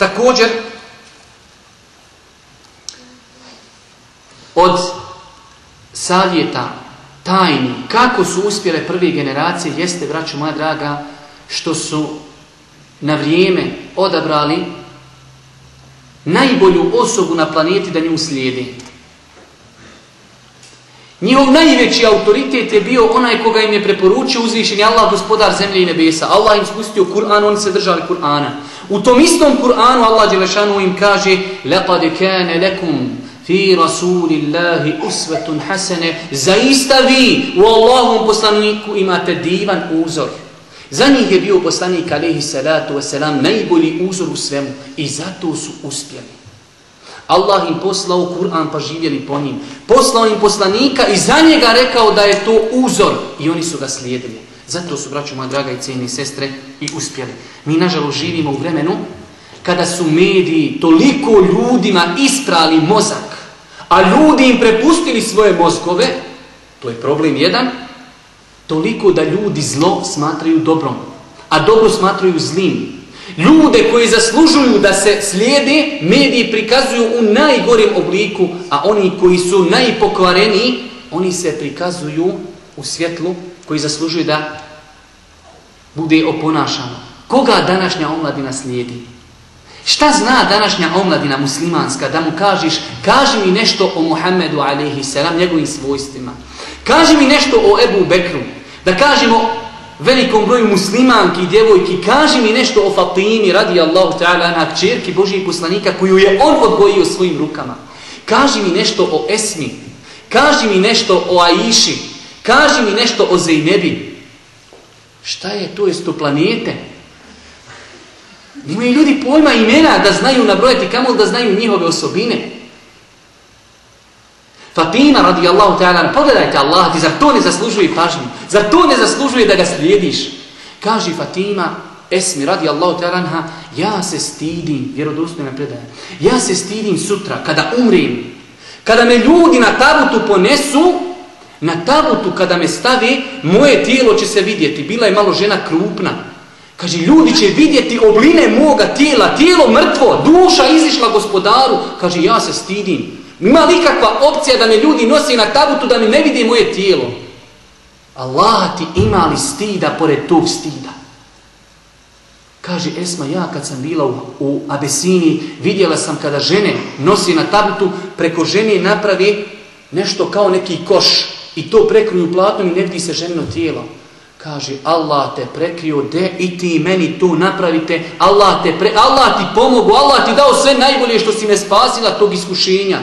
Također, od savjeta, tajni, kako su uspjele prve generacije, jeste, braću moja draga, što su na vrijeme odabrali najbolju osobu na planeti da nju slijedi. Njihov najveći autoritet je bio onaj koga im je preporučio uzvišeni Allah, gospodar zemlje i nebesa. Allah im spustio Kur'an, oni se držali Kur'ana. U tom istom Kur'anu Allah Đelešanu im kaže لَقَدْ كَانَ لَكُمْ fi rasulillahi usvetun hasene zaista vi u Allahom poslaniku imate divan uzor za njih je bio poslanik alaihi salatu wasalam najbolji uzor u svemu i zato su uspjeli Allah im poslao Kur'an pa živjeli po njim. Poslao im poslanika i za njega rekao da je to uzor. I oni su ga slijedili. Zato su, braću moja draga i cijeni sestre, i uspjeli. Mi, nažalost, živimo u vremenu kada su mediji toliko ljudima isprali mozak, a ljudi im prepustili svoje mozgove, to je problem jedan, toliko da ljudi zlo smatraju dobrom, a dobro smatraju zlim. Ljude koji zaslužuju da se slijede, mediji prikazuju u najgorim obliku, a oni koji su najpokvareniji, oni se prikazuju u svjetlu koji zaslužuju da bude oponašano. Koga današnja omladina slijedi? Šta zna današnja omladina muslimanska da mu kažeš, kaži mi nešto o Muhammedu alaihi salam, njegovim svojstvima. Kaži mi nešto o Ebu Bekru. Da kažemo velikom broju muslimanki i djevojki, kaži mi nešto o Fatimi radi Allahu ta'ala na čerki Božijeg poslanika koju je on odgojio svojim rukama. Kaži mi nešto o Esmi. Kaži mi nešto o Aiši. Kaži mi nešto o Zeynebi. Šta je to? Jesu to planete? Imaju ljudi pojma imena da znaju nabrojati kamo da znaju njihove osobine. Fatima radijallahu ta'ala, pogledajte Allah, ti zar to ne zaslužuje pažnju? Zar to ne zaslužuje da ga slijediš? Kaži Fatima, Esmi radijallahu ta'ala, ja se stidim, vjerodostojna predaja, ja se stidim sutra kada umrim, kada me ljudi na tabutu ponesu, na tabutu kada me stavi, moje tijelo će se vidjeti. Bila je malo žena krupna. Kaže, ljudi će vidjeti obline moga tijela, tijelo mrtvo, duša izišla gospodaru. Kaže, ja se stidim. Ima li kakva opcija da me ljudi nosi na tabutu da mi ne vidi moje tijelo? Allah ti ima li stida pored tog stida? Kaže Esma, ja kad sam bila u, u Abesini, vidjela sam kada žene nosi na tabutu, preko žene napravi nešto kao neki koš i to prekruju platom i ne vidi se ženino tijelo. Kaže, Allah te prekrio, de i ti meni to napravite, Allah, te pre, Allah ti pomogu, Allah ti dao sve najbolje što si me spasila tog iskušenja.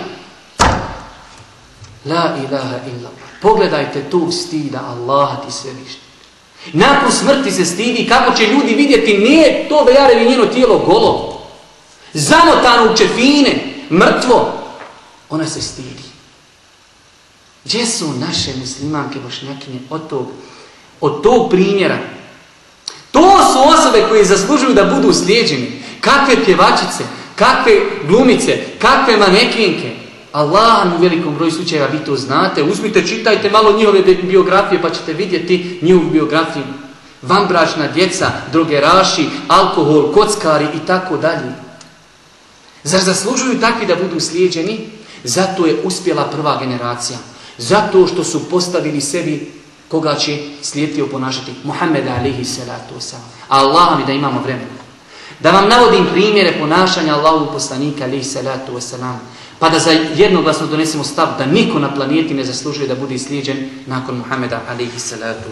La ilaha illa. Pogledajte tu stida Allah ti sve vište. Nakon smrti se stidi kako će ljudi vidjeti nije to Bejarevi njeno tijelo golo. Zamotano u čefine, mrtvo. Ona se stidi. Gdje su naše muslimanke bošnjakinje od tog, od tog primjera? To su osobe koje zaslužuju da budu slijeđeni. Kakve pjevačice, kakve glumice, kakve manekinke. Allah u velikom broju slučajeva vi to znate. Uzmite, čitajte malo njihove biografije pa ćete vidjeti njihovu biografiju. Vanbračna djeca, drogeraši, alkohol, kockari i tako dalje. Zar zaslužuju takvi da budu slijeđeni? Zato je uspjela prva generacija. Zato što su postavili sebi koga će slijediti oponašati. Muhammed alihi salatu wasalam. Allah mi da imamo vremena. Da vam navodim primjere ponašanja Allahu poslanika alihi salatu wasalam. Pa da za jednoglasno donesemo stav da niko na planeti ne zaslužuje da bude slijeđen nakon Muhammeda alihi salatu.